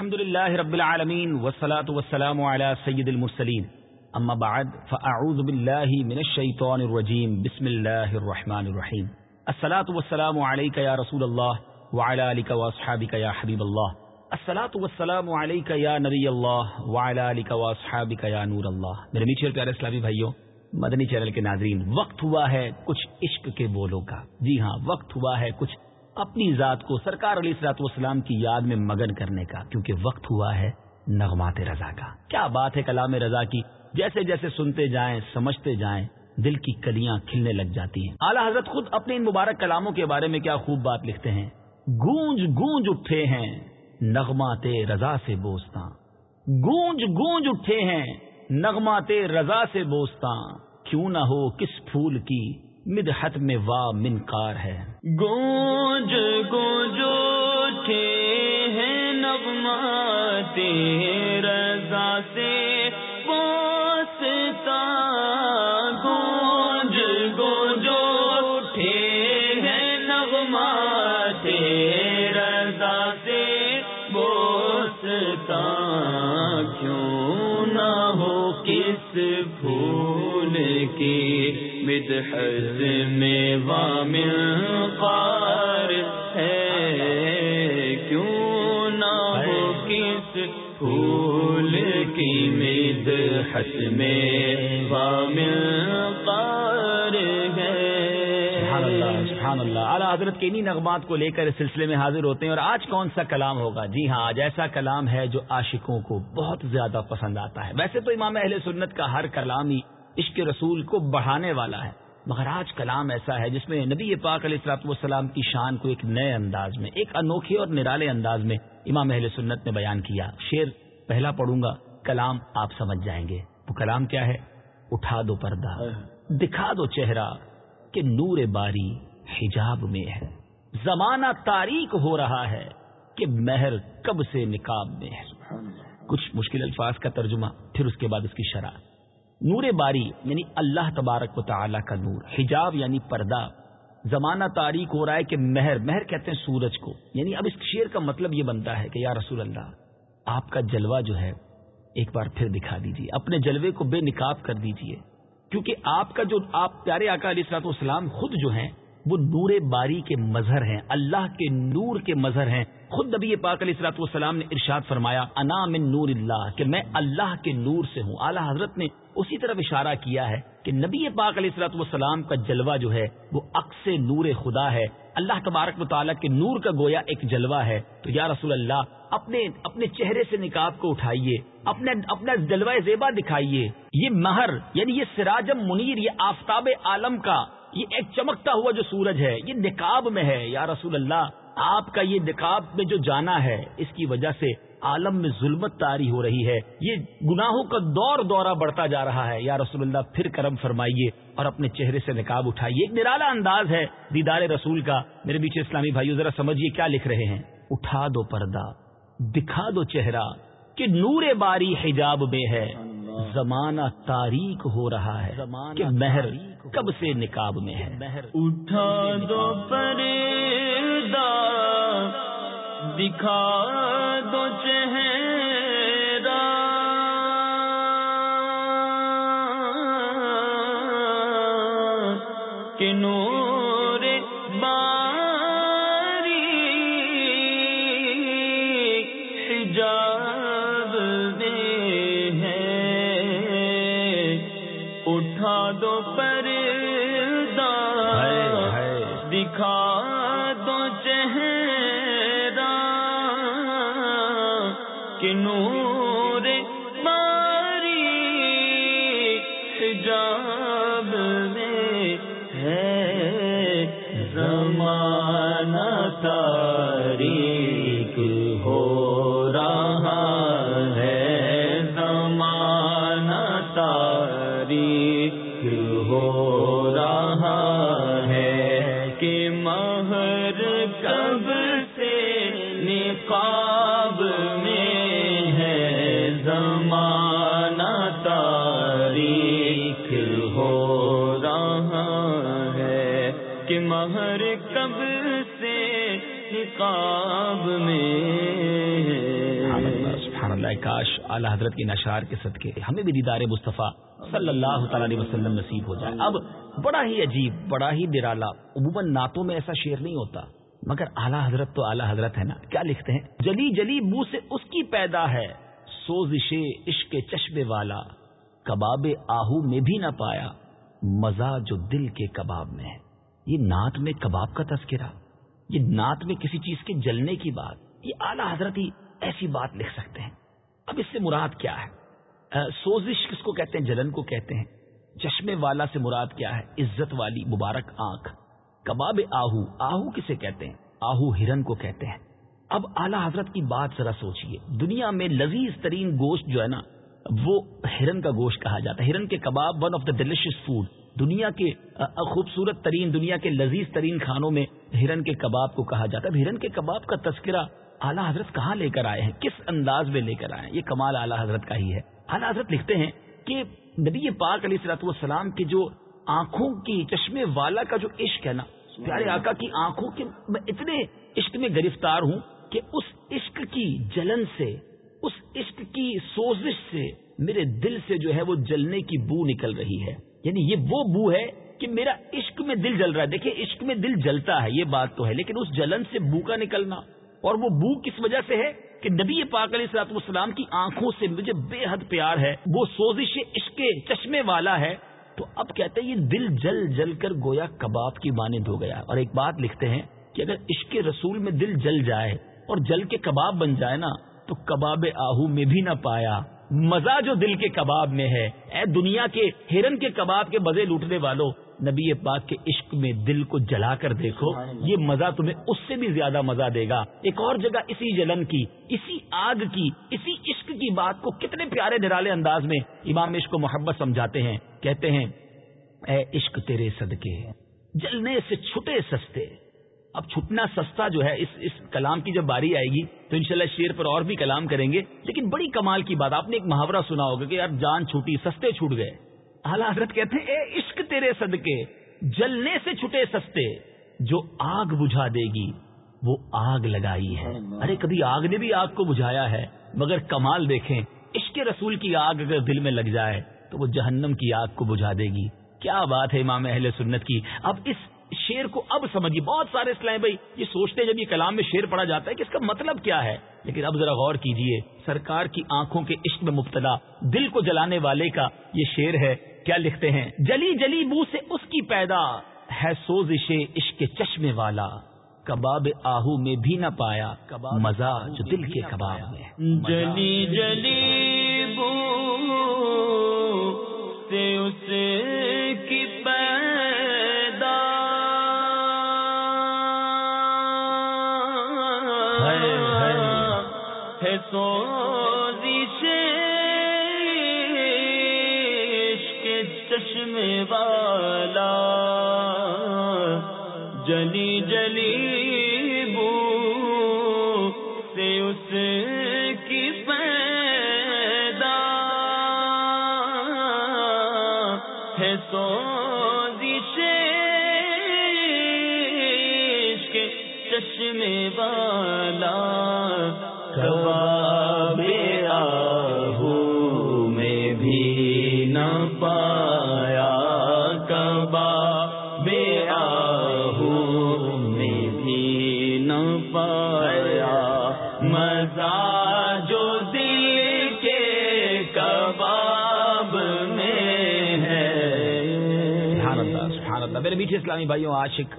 الحمد لله رب العالمين والصلاة والسلام على سيد المرسلين أما بعد فأعوذ بالله من الشيطان الرجيم بسم الله الرحمن الرحيم الصلاة والسلام عليك يا رسول الله وعلى آلك وأصحابك يا حبيب الله الصلاة والسلام عليك يا نبي الله وعلى آلك وأصحابك يا نور الله میرے میٹھے اور پیارے اسلامی بھائیوں، مدنی چینل کے ناظرین، وقت ہوا ہے کچھ عشق کے بولوں کا. جی ہاں وقت ہوا ہے کچھ اپنی ذات کو سرکار علی سلاط والسلام کی یاد میں مگن کرنے کا، کیونکہ وقت ہوا ہے نغمات رضا کا۔ کیا بات ہے کلام رضا کی؟ جیسے جیسے سنتے جائیں، سمجھتے جائیں، دل کی کلیاں کھلنے لگ جاتی ہیں۔ اعلیٰ حضرت خود اپنے ان مبارک کلاموں کے بارے میں کیا خوب بات لکھتے ہیں؟ گونج گونج اٹھے ہیں نغمات رضا سے بوستا گونج گونج اٹھے ہیں نغمات رضا سے بوستا کیوں نہ ہو کس پھول کی مدحت میں وا منکار ہے۔ گونج گونج اٹھے ہیں نغمات رضا سے۔ کی میں وامل قار ہے۔ کیوں نہ ہو کس پھول کی مدحت میں وامل قار ہے۔ سبحان اللہ سبحان اللہ۔ اعلیٰ حضرت کے انہی نغمات کو لے کر اس سلسلے میں حاضر ہوتے ہیں۔ اور آج کون سا کلام ہوگا؟ جی ہاں آج ایسا کلام ہے جو عاشقوں کو بہت زیادہ پسند آتا ہے۔ ویسے تو امام اہل سنت کا ہر کلام ہی عشق رسول کو بڑھانے والا ہے۔ مگر آج کلام ایسا ہے جس میں نبی پاک علیہ السلاط والسلام کی شان کو ایک نئے انداز میں ایک انوکھے اور نرالے انداز میں امام اہل سنت نے بیان کیا۔ شیر پہلا پڑھوں گا کلام آپ سمجھ جائیں گے۔ وہ کلام کیا ہے؟ اٹھا دو پردہ دکھا دو چہرہ کہ نور باری حجاب میں ہے۔ زمانہ تاریخ ہو رہا ہے کہ مہر کب سے نکاب میں ہے۔ کچھ مشکل الفاظ کا ترجمہ پھر اس کے بعد اس کی شرح۔ نور باری یعنی اللہ تبارک و تعالی کا نور، حجاب یعنی پردہ۔ زمانہ تاریخ ہو رہا ہے کہ مہر مہر کہتے ہیں سورج کو۔ یعنی اب اس شیر کا مطلب یہ بنتا ہے کہ یا رسول اللہ، آپ کا جلوہ جو ہے، ایک بار پھر دکھا دیجیے اپنے جلوے کو بے نکاب کر دیجیے کیونکہ آپ کا جو، آپ پیارے آقا علیہ السلاط والسلام خود جو ہیں وہ نور باری کے مظہر ہیں، اللہ کے نور کے مظہر ہیں۔ خود نبی پاک علیہ السلاط والسلام نے ارشاد فرمایا، انا من نور اللہ، کہ میں اللہ کے نور سے ہوں۔ اعلیٰ حضرت نے اسی طرف اشارہ کیا ہے کہ نبی پاک علیہ السلاط والسلام کا جلوہ جو ہے وہ عکس نور خدا ہے۔ اللہ تبارک مطالعہ کے نور کا گویا ایک جلوہ ہے۔ تو یا رسول اللہ، اپنے اپنے چہرے سے نکاب کو اٹھائیے، اپنے، اپنا جلوہ زیبا دکھائیے۔ یہ مہر یعنی یہ سراجم منیر، یہ آفتاب عالم کا، یہ ایک چمکتا ہوا جو سورج ہے، یہ نکاب میں ہے۔ یا رسول اللہ، آپ کا یہ نکاب میں جو جانا ہے، اس کی وجہ سے عالم میں ظلمت تاری ہو رہی ہے۔ یہ گناہوں کا دور دورہ بڑھتا جا رہا ہے۔ یا رسول اللہ پھر کرم فرمائیے اور اپنے چہرے سے نکاب اٹھائیے۔ ایک نرالا انداز ہے دیدار رسول کا۔ میرے بیچ اسلامی بھائیو ذرا سمجھیے کیا لکھ رہے ہیں۔ اٹھا دو پردہ دکھا دو چہرہ کہ نور باری حجاب میں ہے۔ زمانہ تاریخ ہو رہا ہے کہ مہر کب سے نکاب میں ہے۔ اٹھا دو پردہ۔ دکھا دو چہرے اعلی حضرت کے نشار کے صدقے ہمیں بھی دیدار مصطفیٰ صلی اللہ تعالی علیہ وسلم نصیب ہو جائے۔ اب بڑا ہی عجیب، بڑا ہی نرالا، عموماً نعتوں میں ایسا شعر نہیں ہوتا۔ مگر اعلیٰ حضرت تو اعلیٰ حضرت ہے نا، کیا لکھتے ہیں؟ جلی جلی منہ سے اس کی پیدا ہے، سوزش عشق چشمے والا، کباب آہو میں بھی نہ پایا، مزہ جو دل کے کباب میں ہے۔ یہ نعت میں کباب کا تذکرہ، یہ نعت میں کسی چیز کے جلنے کی بات، یہ اعلیٰ حضرت ہی ایسی بات لکھ سکتے ہیں۔ اب اس سے مراد کیا ہے؟ سوزش کس کو کہتے ہیں؟ جلن کو کہتے ہیں۔ چشمے والا سے مراد کیا ہے؟ عزت والی، مبارک آنکھ۔ کباب آہو آہو کسے کہتے ہیں؟ آہو ہرن کو کہتے ہیں۔ اب اعلی حضرت کی بات ذرا سوچئے۔ دنیا میں لذیذ ترین گوشت جو ہے نا، وہ ہرن کا گوشت کہا جاتا ہے۔ ہرن کے کباب one of the delicious food دنیا کے خوبصورت ترین، دنیا کے لذیذ ترین کھانوں میں ہرن کے کباب کو کہا جاتا ہے۔ ہرن کے کباب کا تذکرہ اعلیٰ حضرت کہاں لے کر آئے ہیں؟ کس انداز میں لے کر آئے ہیں؟ یہ کمال اعلیٰ حضرت کا ہی ہے۔ اعلیٰ حضرت لکھتے ہیں کہ نبی پاک علیہ السلاط والسلام کے جو آنکھوں کی چشمے والا کا جو عشق ہے نا پیارے آقا کی آنکھوں کے میں اتنے عشق میں گرفتار ہوں کہ اس عشق کی جلن سے اس عشق کی سوزش سے میرے دل سے جو ہے وہ جلنے کی بو نکل رہی ہے۔ یعنی یہ وہ بو ہے کہ میرا عشق میں دل جل رہا ہے۔ دیکھیں عشق میں دل جلتا ہے یہ بات تو ہے لیکن اس جلن سے بو کا نکلنا اور وہ بو کس وجہ سے ہے کہ نبی پاک علیہ السلاط والسلام کی آنکھوں سے مجھے بے حد پیار ہے، وہ سوزش عشق چشمے والا ہے۔ تو اب کہتے ہیں، یہ دل جل جل کر گویا کباب کی مانند ہو گیا۔ اور ایک بات لکھتے ہیں کہ اگر عشق رسول میں دل جل جائے اور جل کے کباب بن جائے نا، تو کباب آہو میں بھی نہ پایا۔ مزہ جو دل کے کباب میں ہے۔ اے دنیا کے ہرن کے کباب کے مزے لوٹنے والوں نبی پاک کے عشق میں دل کو جلا کر دیکھو یہ مزہ تمہیں اس سے بھی زیادہ مزہ دے گا۔ ایک اور جگہ اسی جلن کی اسی آگ کی اسی عشق کی بات کو کتنے پیارے نرالے انداز میں امام عشق کو محبت سمجھاتے ہیں۔ کہتے ہیں اے عشق تیرے صدقے جلنے سے چھٹے سستے۔ اب چھٹنا سستا جو ہے اس اس کلام کی جب باری آئے گی تو انشاءاللہ شیر پر اور بھی کلام کریں گے۔ لیکن بڑی کمال کی بات آپ نے ایک محاورہ سنا ہوگا کہ یار جان چھوٹی سستے چھوٹ گئے۔ اعلیٰ حضرت کہتے ہیں، اے عشق تیرے صدقے، جلنے سے چھٹے سستے، جو آگ بجھا دے گی، وہ آگ لگائی ہے۔ ارے، کبھی آگ نے بھی آگ کو بجھایا ہے، مگر کمال دیکھیں، عشق رسول کی آگ اگر دل میں لگ جائے، تو وہ جہنم کی آگ کو بجھا دے گی۔ کیا بات ہے امام اہل سنت کی؟ اب اس شیر کو اب سمجھیے، بہت سارے اسلام بھائی۔ یہ سوچتے ہیں، جب یہ کلام میں شیر پڑا جاتا ہے کہ اس کا مطلب کیا ہے، لیکن اب ذرا غور کیجیے، سرکار کی آنکھوں کے عشق میں مبتلا، دل کو جلانے والے کا یہ شیر ہے۔ کیا لکھتے ہیں؟ جلی جلی بو سے اس کی پیدا ہے سوزش عشق چشمے والا۔ کباب آہو میں بھی نہ پایا کباب مزہ جو دل کے کباب میں۔ جلی جلی بو سے اس کی پیدا۔ ہے سو جلی جلی اللہ میرے میٹھے اسلامی بھائیوں، عاشق،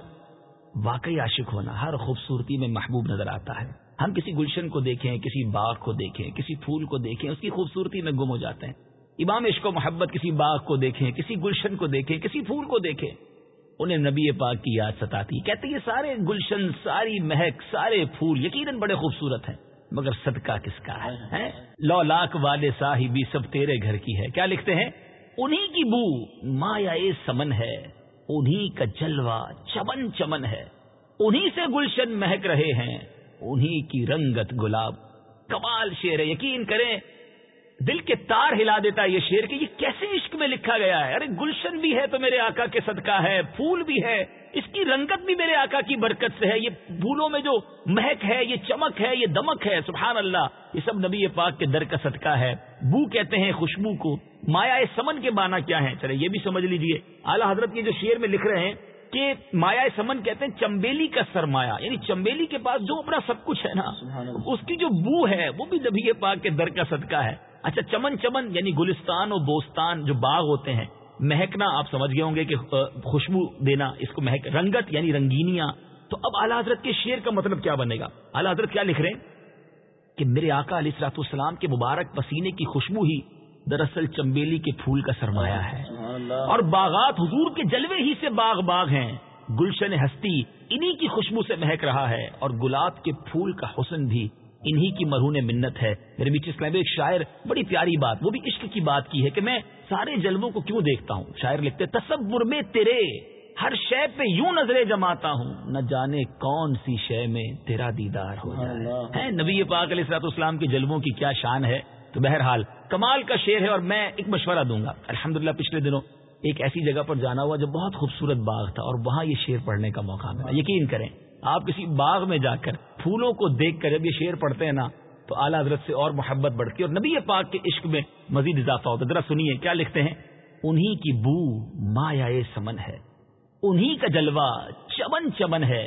واقعی عاشق ہونا ہر خوبصورتی میں محبوب نظر آتا ہے۔ ہم کسی گلشن کو دیکھیں، کسی باغ کو دیکھیں، کسی پھول کو دیکھیں، اس کی خوبصورتی میں گم ہو جاتے ہیں۔ امام عشق و محبت کسی باغ کو دیکھیں، کسی گلشن کو دیکھیں، کسی پھول کو دیکھیں، انہیں نبی پاک کی یاد ستاتی۔ کہتے یہ سارے گلشن، ساری مہک، سارے پھول یقیناً بڑے خوبصورت ہیں۔ مگر صدقہ کس کا ہے لو لاکھ والے صاحبی سب تیرے گھر کی ہے۔ کیا لکھتے ہیں؟ انہی کی بو مایا سمن ہے۔ انہی کا جلوہ چمن چمن ہے، انہی سے گلشن مہک رہے ہیں، انہی کی رنگت گلاب۔ کمال شیر ہے، یقین کریں۔ دل کے تار ہلا دیتا ہے یہ شیر کہ یہ کیسے عشق میں لکھا گیا ہے۔ ارے گلشن بھی ہے تو میرے آقا کے صدقہ ہے، پھول بھی ہے، اس کی رنگت بھی میرے آقا کی برکت سے ہے۔ یہ پھولوں میں جو مہک ہے، یہ چمک ہے، یہ دمک ہے، سبحان اللہ۔ یہ سب نبی پاک کے در کا صدقہ ہے۔ بو کہتے ہیں خوشبو کو۔ مایا سمن کے بانا کیا ہے چلے یہ بھی سمجھ لیجیے۔ اعلیٰ حضرت یہ جو شیر میں لکھ رہے ہیں کہ مایا سمن کہتے ہیں چمبیلی کا سرمایا یعنی چمبیلی کے پاس جو اپنا سب کچھ ہے نا اس کی جو بو ہے وہ بھی نبی پاک کے در کا صدقہ ہے۔ اچھا چمن چمن یعنی گلستان اور بوستان جو باغ ہوتے ہیں مہکنا آپ سمجھ گئے ہوں گے کہ خوشبو دینا اس کو مہک رنگت یعنی رنگینیاں۔ تو اب اعلیٰ حضرت کے شیر کا مطلب کیا بنے گا؟ اعلیٰ حضرت کیا لکھ رہے ہیں؟ کہ میرے آقا علیہ السلاط السلام کے مبارک پسینے کی خوشبو ہی دراصل چمبیلی کے پھول کا سرمایہ ہے۔ اور باغات حضور کے جلوے ہی سے باغ باغ ہیں۔ گلشن ہستی انہی کی خوشبو سے مہک رہا ہے اور گلاب کے پھول کا حسن بھی انہی کی مرہون منت ہے۔ میرے بیچ اسلام ایک شاعر بڑی پیاری بات وہ بھی عشق کی بات کی ہے کہ میں سارے جلووں کو کیوں دیکھتا ہوں؟ شاعر لکھتے تصور میں تیرے ہر شے پہ یوں نظریں جماتا ہوں۔ نہ جانے کون سی شے میں تیرا دیدار ہو جائے۔ نبی پاک علیہ السلاط اسلام کے جلووں کی کیا شان ہے؟ تو بہرحال کمال کا شعر ہے اور میں ایک مشورہ دوں گا۔ الحمدللہ پچھلے دنوں ایک ایسی جگہ پر جانا ہوا جو بہت خوبصورت باغ تھا اور وہاں یہ شعر پڑھنے کا موقع ملا۔ یقین کریں، آپ کسی باغ میں جا کر پھولوں کو دیکھ کر جب یہ شعر پڑھتے ہیں نا، تو اعلیٰ حضرت سے اور محبت بڑھتی ہے اور نبی پاک کے عشق میں مزید اضافہ ہوتا ہے۔ ذرا سنیے، کیا لکھتے ہیں؟ انہی کی بو مایا سمن ہے، انہی کا جلوہ چمن چمن ہے۔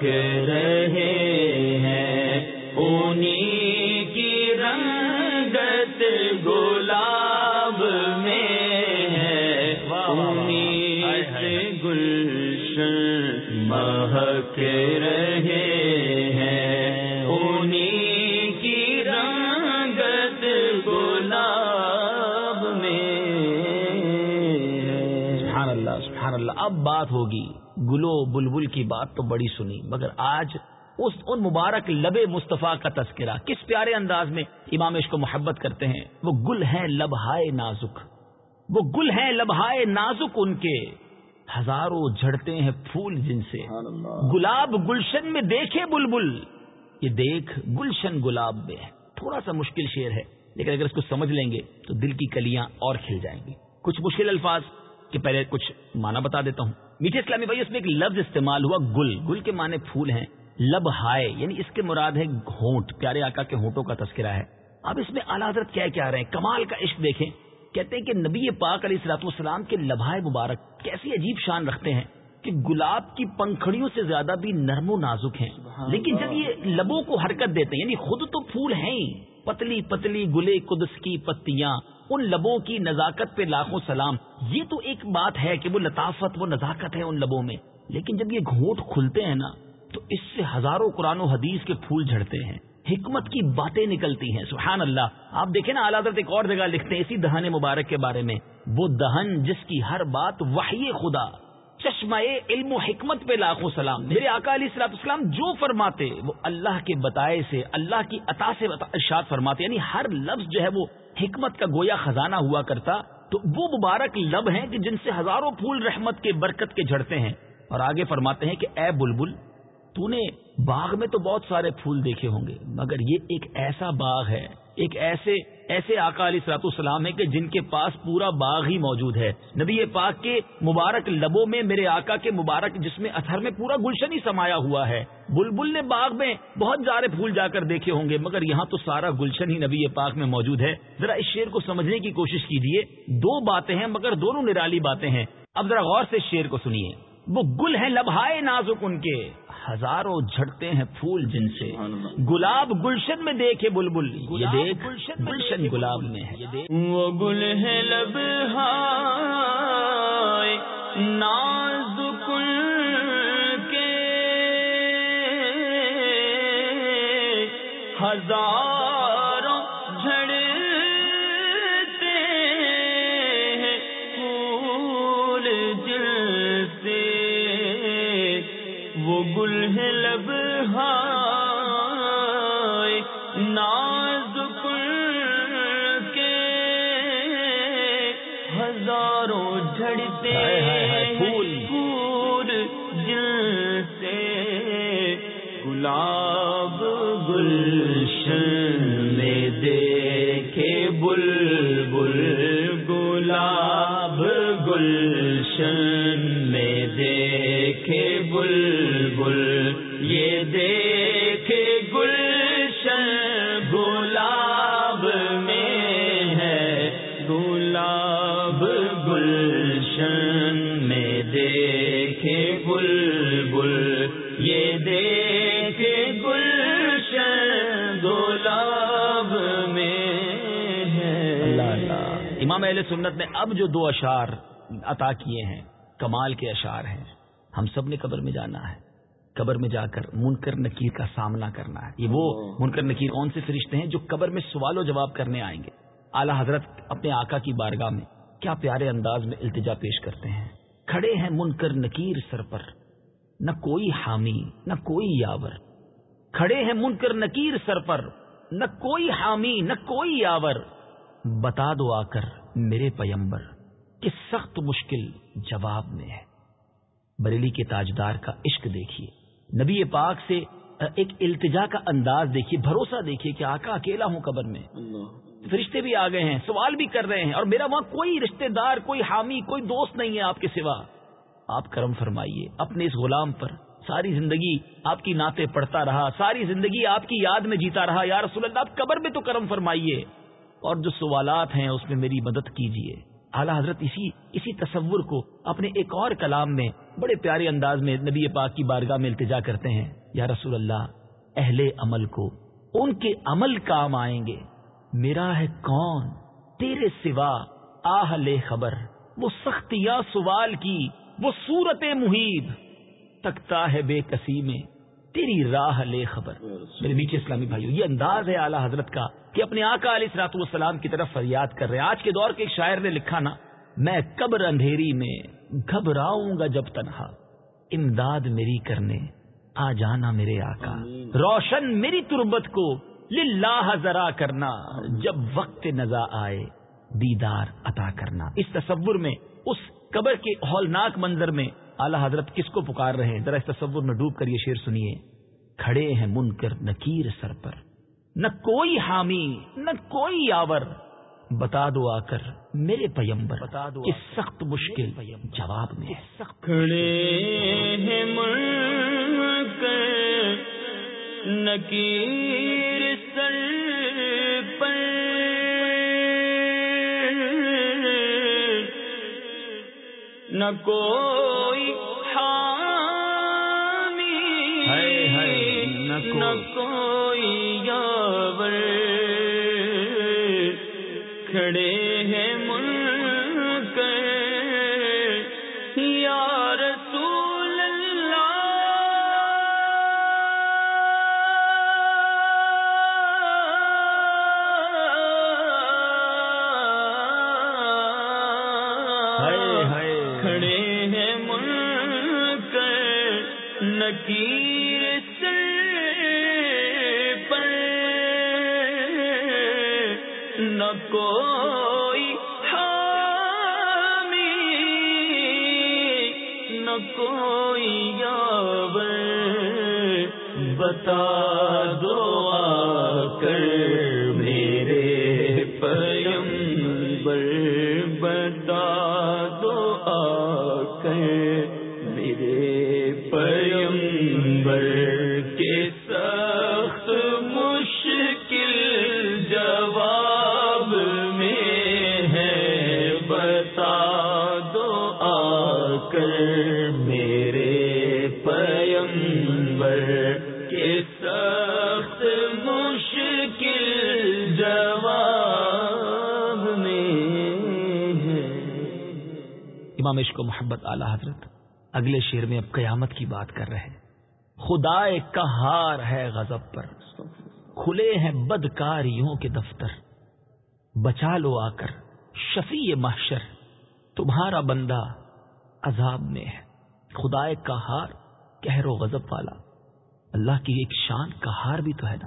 کے بات تو بڑی سنی مگر آج اس ان مبارک لب مصطفیٰ کا تذکرہ کس پیارے انداز میں امام عشق کو محبت کرتے ہیں؟ وہ گل ہیں لبہائے نازک وہ گل ہیں لبہائے نازک ان کے۔ ہزاروں جھڑتے ہیں پھول جن سے۔ گلاب گلشن میں دیکھے بلبل یہ دیکھ گلشن گلاب میں ہے۔ تھوڑا سا مشکل شعر ہے لیکن اگر اس کو سمجھ لیں گے تو دل کی کلیاں اور کھل جائیں گی۔ کچھ مشکل الفاظ۔ کہ پہلے کچھ مانا بتا دیتا ہوں۔ میٹھے اسلامی بھائی اس میں ایک لفظ استعمال ہوا گل۔ گل کے معنی پھول ہیں۔ لب ہائے یعنی اس کے مراد ہے گھونٹ۔ پیارے آقا کے ہونٹوں کا تذکرہ ہے۔ اب اس میں اعلیٰ حضرت کیا کیا رہے ہیں؟ کمال کا عشق دیکھیں۔ کہتے ہیں کہ نبی پاک علیہ السلاط والسلام کے لبھائے مبارک کیسی عجیب شان رکھتے ہیں کہ گلاب کی پنکھڑیوں سے زیادہ بھی نرم و نازک ہیں۔ لیکن جب یہ لبوں کو حرکت دیتے ہیں یعنی خود تو پھول ہیں ہی۔ پتلی پتلی گلے قدس کی پتیاں، ان لبوں کی نزاکت پہ لاکھوں سلام۔ یہ تو ایک بات ہے کہ وہ لطافت، وہ نزاکت ہے ان لبوں میں۔ لیکن جب یہ گھونٹ کھلتے ہیں نا، تو اس سے ہزاروں قرآن و حدیث کے پھول جھڑتے ہیں۔ حکمت کی باتیں نکلتی ہیں سبحان اللہ آپ دیکھیں نا، اعلیٰ ایک اور جگہ لکھتے ہیں، اسی دہن مبارک کے بارے میں۔ وہ دہن جس کی ہر بات وحی خدا۔ چشمہ علم و حکمت پہ لاکھوں سلام۔ میرے آقا علی السلاط اسلام جو فرماتے، وہ اللہ کے بتائے سے، اللہ کی عطا سے ارشاد فرماتے یعنی ہر لفظ جو ہے وہ حکمت کا گویا خزانہ ہوا کرتا۔ تو وہ مبارک لب ہیں کہ جن سے ہزاروں پھول رحمت کے برکت کے جھڑتے ہیں۔ اور آگے فرماتے ہیں کہ، اے بلبل، تو نے باغ میں تو بہت سارے پھول دیکھے ہوں گے، مگر یہ ایک ایسا باغ ہے ایک ایسے ایسے آقا علی سلاط السلام ہے کہ جن کے پاس پورا باغ ہی موجود ہے۔ نبی پاک کے مبارک لبوں میں میرے آقا کے مبارک جس میں اتھر میں پورا گلشن ہی سمایا ہوا ہے۔ بلبل نے باغ میں بہت سارے پھول جا کر دیکھے ہوں گے، مگر یہاں تو سارا گلشن ہی نبی پاک میں موجود ہے۔ ذرا اس شیر کو سمجھنے کی کوشش کیجیے دو باتیں ہیں مگر دونوں نرالی باتیں ہیں۔ اب ذرا غور سے شیر کو سنیے۔ وہ گل ہیں لبھائے نازک ان کے۔ ہزاروں جھڑتے ہیں پھول جن سے۔ گلاب گلشن میں دیکھے بلبل۔ یہ دیکھ گلشن گلاب میں ہے۔ وہ گل ہے لب ناز کے۔ ہزاروں یہ دیکھے گلشن گلاب میں ہے۔ امام اہل سنت نے اب جو دو اشعار عطا کیے ہیں، کمال کے اشعار ہیں، ہم سب نے قبر میں جانا ہے۔ قبر میں جا کر منکر نکیر کا سامنا کرنا ہے۔ یہ وہ منکر نکیر کون سے فرشتے ہیں جو قبر میں سوال و جواب کرنے آئیں گے؟ اعلی حضرت اپنے آقا کی بارگاہ میں کیا پیارے انداز میں التجا پیش کرتے ہیں؟ کھڑے ہیں منکر نکیر سر پر۔ نہ کوئی حامی نہ کوئی یاور۔ کھڑے ہیں منکر نکیر سر پر نہ کوئی حامی نہ کوئی یاور۔ بتا دو آ کر میرے پیمبر کہ سخت مشکل جواب میں ہے۔ بریلی کے تاجدار کا عشق دیکھیے۔ نبی پاک سے ایک التجا کا انداز دیکھیے بھروسہ دیکھیے کہ آقا اکیلا ہوں قبر میں۔ فرشتے بھی آ گئے ہیں سوال بھی کر رہے ہیں اور میرا وہاں کوئی رشتہ دار کوئی حامی کوئی دوست نہیں ہے آپ کے سوا۔ آپ کرم فرمائیے، اپنے اس غلام پر ساری زندگی آپ کی نعتیں پڑھتا رہا، ساری زندگی آپ کی یاد میں جیتا رہا، یا رسول اللہ، آپ قبر میں تو کرم فرمائیے۔ اور جو سوالات ہیں، اس میں میری مدد کیجیے۔ اعلیٰ حضرت اسی اسی تصور کو اپنے ایک اور کلام میں، بڑے پیارے انداز میں نبی پاک کی بارگاہ میں التجا کرتے ہیں۔ یا رسول اللہ، اہل عمل کو، ان کے عمل کام آئیں گے۔ میرا ہے کون؟ تیرے سوا، آہ لے خبر، وہ سختیاں سوال کی وہ صورت محیب تکتا ہے بے کسی میں تیری راہ لے خبر۔ میرے میٹھے اسلامی بھائیو یہ انداز ہے اعلیٰ حضرت کا کہ اپنے آقا علیہ سلاط والسلام کی طرف فریاد کر رہے ہیں۔ آج کے دور کے ایک شاعر نے لکھا نا میں قبر اندھیری میں گھبراؤں گا جب تنہا۔ امداد میری کرنے آ جانا میرے آقا۔ روشن میری تربت کو للہ ذرا کرنا۔ جب وقت نزا آئے دیدار عطا کرنا۔ اس تصور میں اس قبر کے ہولناک منظر میں اعلی حضرت کس کو پکار رہے ہیں؟ ذرا اس تصور میں ڈوب کر یہ شیر سنیے۔ کھڑے ہیں منکر نکیر سر پر۔ نہ کوئی حامی نہ کوئی یاور۔ بتا دو آ کر میرے پیمبر بتا دو کہ سخت مشکل جواب میں۔ سخت کھڑے ہیں منکر نکیر نہ کوئی کو بتا دو آ کر میرے پیمبر کے سخت مشکل جواب میں ہے۔ امام عشق و محبت اعلی حضرت، اگلے شیر میں اب قیامت کی بات کر رہے ہیں۔ خدا کا ہار ہے غضب پر، کھلے ہیں بدکاریوں کے دفتر۔ بچا لو آ کر شفیع محشر، تمہارا بندہ عذاب میں ہے۔ خدا کا ہار کہر و غضب والا۔ اللہ کی ایک شان کا ہار بھی تو ہے نا۔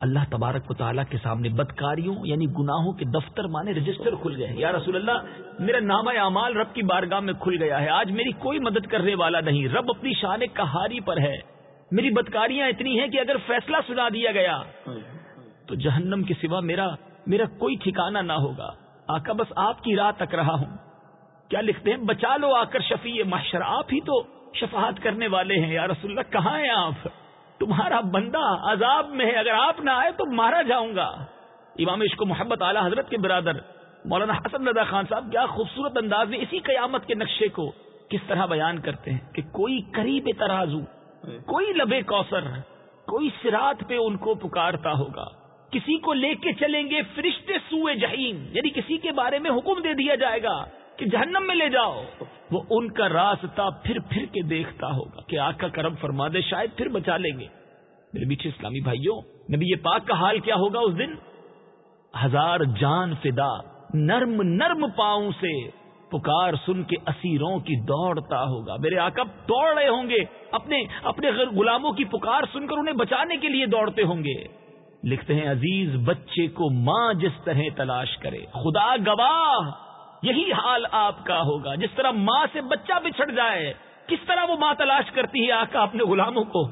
اللہ تبارک و تعالیٰ کے سامنے بدکاریوں یعنی گناہوں کے دفتر مانے رجسٹر کھل گئے یا رسول اللہ، میرا نام اعمال رب کی بارگاہ میں کھل گیا ہے۔ آج میری کوئی مدد کرنے والا نہیں۔ رب اپنی شان کہاری پر ہے۔ میری بدکاریاں اتنی ہیں کہ اگر فیصلہ سنا دیا گیا، تو جہنم کے سوا میرا میرا کوئی ٹھکانہ نہ ہوگا۔ آقا بس آپ کی راہ تک رہا ہوں۔ کیا لکھتے ہیں؟ بچا لو آ کر شفیع محشر آپ ہی تو شفاعت کرنے والے ہیں۔ یا رسول اللہ کہاں ہیں آپ؟ تمہارا بندہ عذاب میں ہے۔ اگر آپ نہ آئے تو مارا جاؤں گا۔ امام عشق محبت اعلی حضرت کے برادر مولانا حسن رضا خان صاحب کیا خوبصورت انداز میں اسی قیامت کے نقشے کو کس طرح بیان کرتے ہیں کہ کوئی قریب ترازو کوئی لبے کوثر کوئی سرات پہ ان کو پکارتا ہوگا۔ کسی کو لے کے چلیں گے فرشتے سوئے جہیم یعنی کسی کے بارے میں حکم دے دیا جائے گا کہ جہنم میں لے جاؤ۔ وہ ان کا راستہ پھر پھر کے دیکھتا ہوگا کہ آگ کا کرم فرما دے، شاید پھر بچا لیں گے۔ میرے میٹھے اسلامی بھائیوں، نبی یہ پاک کا حال کیا ہوگا اس دن؟ ہزار جان فدا، نرم نرم پاؤں سے پکار سن کے اسیروں کی دوڑتا ہوگا۔ میرے آقا دوڑ رہے ہوں گے۔ اپنے اپنے غلاموں کی پکار سن کر انہیں بچانے کے لیے دوڑتے ہوں گے۔ لکھتے ہیں، عزیز بچے کو ماں جس طرح تلاش کرے، خدا گواہ، یہی حال آپ کا ہوگا۔ جس طرح ماں سے بچہ بچھڑ جائے، کس طرح وہ ماں تلاش کرتی ہے آقا اپنے غلاموں کو؟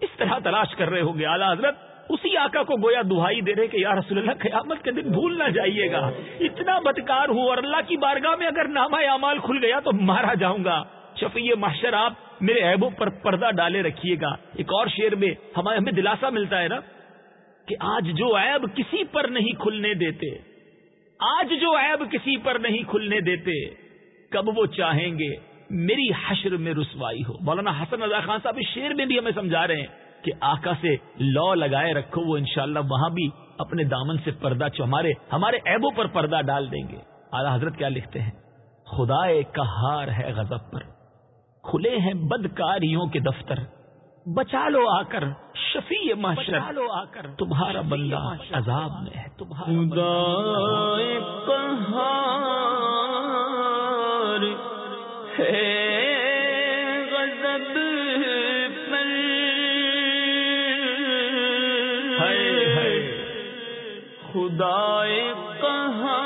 اس طرح تلاش کر رہے ہوں گے۔ اعلیٰ حضرت، اسی آقا کو گویا دہائی دے رہے کہ یا رسول اللہ، قیامت کے دن بھول نہ جائیے گا۔ اتنا بدکار ہوں اور اللہ کی بارگاہ میں اگر نامہ اعمال کھل گیا تو مارا جاؤں گا۔ شفیع محشر، آپ میرے عیبوں پر پردہ ڈالے رکھیے گا۔ ایک اور شعر میں ہمیں ہمیں دلاسا ملتا ہے نا؟ کہ آج جو عیب کسی پر نہیں کھلنے دیتے، آج جو عیب کسی پر نہیں کھلنے دیتے، کب وہ چاہیں گے میری حشر میں رسوائی ہو۔ مولانا حسن رضا خان صاحب اس شعر میں بھی ہمیں سمجھا رہے ہیں کہ آقا سے لو لگائے رکھو، وہ انشاءاللہ وہاں بھی اپنے دامن سے پردہ چو ہمارے ہمارے ایبوں پر پردہ ڈال دیں گے۔ اعلی حضرت کیا لکھتے ہیں؟ خدا کہار ہے غضب پر، کھلے ہیں بدکاریوں کے دفتر۔ بچا لو آ کر شفیع محشر لو آ کر۔ تمہارا بندہ عذاب میں ہے تمہارا ہے خدا کہاں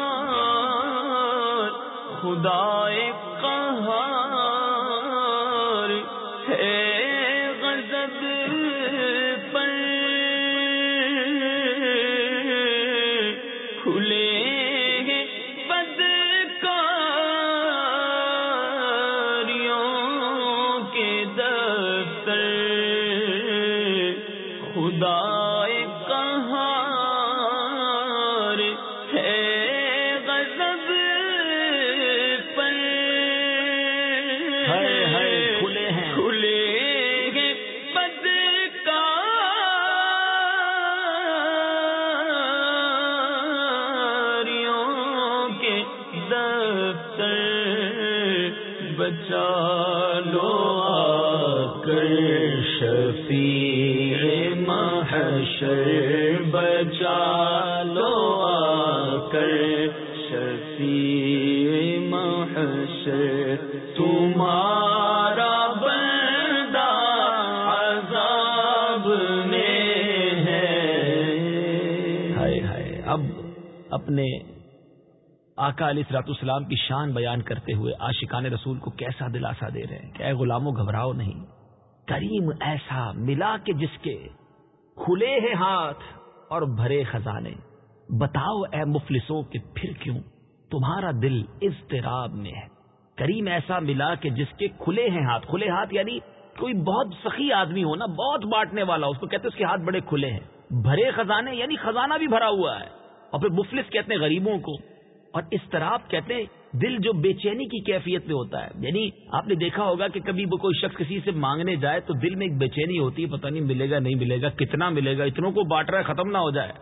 خدا خدا اپنے آقا علی سرات اسلام کی شان بیان کرتے ہوئے آشقان رسول کو کیسا دلاسا دے رہے ہیں؟ کہ اے غلاموں، گھبراؤ نہیں۔ کریم ایسا ملا کے جس کے کھلے ہیں ہاتھ اور بھرے خزانے۔ بتاؤ اے مفلسوں کہ پھر کیوں؟ تمہارا دل اضطراب میں ہے۔ کریم ایسا ملا کہ جس کے کھلے ہیں ہاتھ۔ کھلے ہاتھ یعنی کوئی بہت سخی آدمی ہو نا بہت بانٹنے والا، اس کو کہتے اس کے ہاتھ بڑے کھلے ہیں۔ بھرے خزانے یعنی خزانہ بھی بھرا ہوا ہے۔ اور پھر مفلس کہتے ہیں غریبوں کو۔ اور اضطراب کہتے ہیں دل جو بے چینی کی کیفیت میں ہوتا ہے۔ یعنی آپ نے دیکھا ہوگا کہ کبھی وہ کوئی شخص کسی سے مانگنے جائے تو دل میں ایک بے چینی ہوتی ہے، پتہ نہیں ملے گا، نہیں ملے گا، کتنا ملے گا، اتنوں کو بانٹ رہا ہے، ختم نہ ہو جائے۔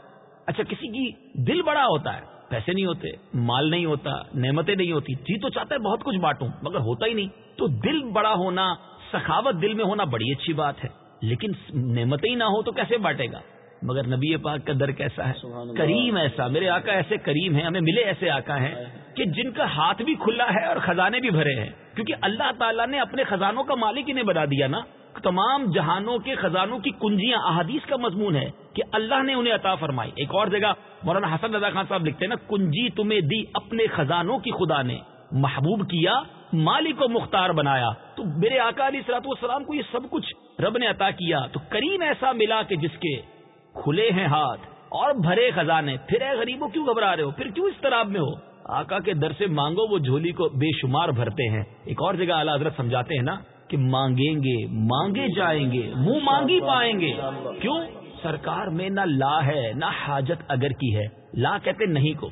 اچھا کسی کی دل بڑا ہوتا ہے، پیسے نہیں ہوتے، مال نہیں ہوتا، نعمتیں نہیں ہوتی جی تو چاہتا ہے بہت کچھ بانٹوں، مگر ہوتا ہی نہیں۔ تو دل بڑا ہونا، سخاوت دل میں ہونا بڑی اچھی بات ہے، لیکن نعمتیں ہی نہ ہو تو کیسے بانٹے گا؟ مگر نبی پاک کا در کیسا ہے؟ کریم ایسا میرے آقا ایسے کریم ہیں ہمیں ملے ایسے آقا ہیں کہ جن کا ہاتھ بھی کھلا ہے اور خزانے بھی بھرے ہیں۔ کیونکہ اللہ تعالیٰ نے اپنے خزانوں کا مالک انہیں بنا دیا نا۔ تمام جہانوں کے خزانوں کی کنجیاں احادیث کا مضمون ہے کہ اللہ نے انہیں عطا فرمائی۔ ایک اور جگہ مولانا حسن رضا خان صاحب لکھتے ہیں نا کنجی تمہیں دی اپنے خزانوں کی خدا نے۔ محبوب کیا مالک کو مختار بنایا۔ تو میرے آقا علی سلاط والسلام کو یہ سب کچھ رب نے عطا کیا۔ تو کریم ایسا ملا کہ جس کے کھلے ہیں ہاتھ اور بھرے خزانے۔ پھر اے غریبوں کیوں گھبرا رہے ہو؟ پھر کیوں اس طرح میں ہو؟ آقا کے در سے مانگو وہ جھولی کو بے شمار بھرتے ہیں۔ ایک اور جگہ اعلیٰ حضرت سمجھاتے ہیں نا کہ مانگیں گے، مانگے جائیں گے، منہ مانگی پائیں گے۔ کیوں؟ سرکار میں نہ لا ہے، نہ حاجت اگر کی ہے۔ لا کہتے نہیں کو۔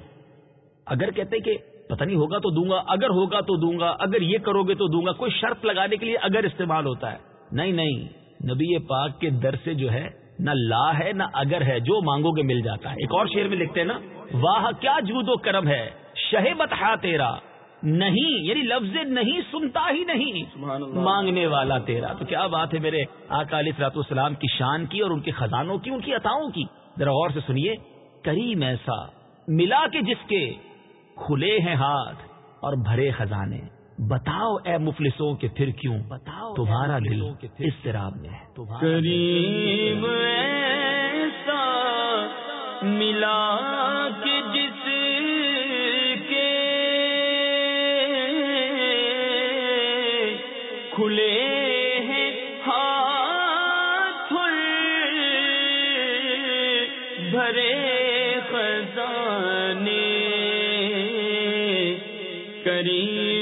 اگر کہتے کہ پتہ نہیں ہوگا تو دوں گا، اگر ہوگا تو دوں گا، اگر یہ کرو گے تو دوں گا۔ کوئی شرط لگانے کے لیے اگر استعمال ہوتا ہے۔ نہیں نہیں، نبی پاک کے در سے جو ہے نہ لا ہے نہ اگر ہے جو مانگو گے مل جاتا ہے۔ ایک اور شعر میں لکھتے ہیں نا واہ کیا جود و کرم ہے شہ بتا تیرا۔ نہیں یعنی لفظ نہیں سنتا ہی نہیں۔ مانگنے والا تیرا۔ تو کیا بات ہے میرے علی سرات السلام کی شان کی اور ان کے خزانوں کی ان کی عطاؤں کی؟ ذرا غور سے سنیے۔ کریم ایسا ملا کے جس کے کھلے ہیں ہاتھ اور بھرے خزانے۔ بتاؤ اے مفلسوں کے پھر کیوں؟ بتاؤ تمہارا دل اس طرح میں ہے۔ قریب ایسا ملا کے جس کے کھلے ہیں ہاتھ بھرے خزانے۔ کریم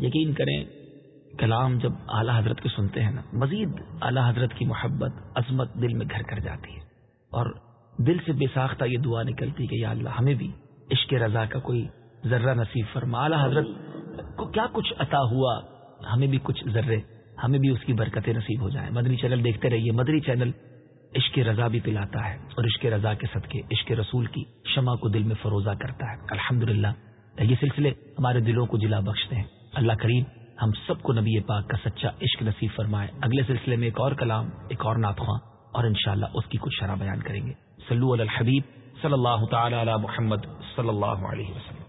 یقین کریں کلام جب اعلیٰ حضرت کے سنتے ہیں نا مزید اعلیٰ حضرت کی محبت عظمت دل میں گھر کر جاتی ہے اور دل سے بے ساختہ یہ دعا نکلتی کہ یا اللہ ہمیں بھی عشق رضا کا کوئی ذرہ نصیب فرما اعلیٰ حضرت کو کیا کچھ عطا ہوا ہمیں بھی کچھ ذرے ہمیں بھی اس کی برکتیں نصیب ہو جائیں۔ مدنی چینل دیکھتے رہیے۔ مدنی چینل عشق رضا بھی پلاتا ہے اور عشق رضا کے صدقے، عشق رسول کی شمع کو دل میں فروزہ کرتا ہے۔ الحمد یہ سلسلے ہمارے دلوں کو جلا بخشتے ہیں۔ اللہ کریم ہم سب کو نبی پاک کا سچا عشق نصیب فرمائے۔ اگلے سلسلے میں ایک اور کلام، ایک اور ناتخواں اور انشاءاللہ اس کی کچھ شرح بیان کریں گے۔ سلو الحبیب صلی اللہ تعالی علی محمد صلی اللہ علیہ وسلم۔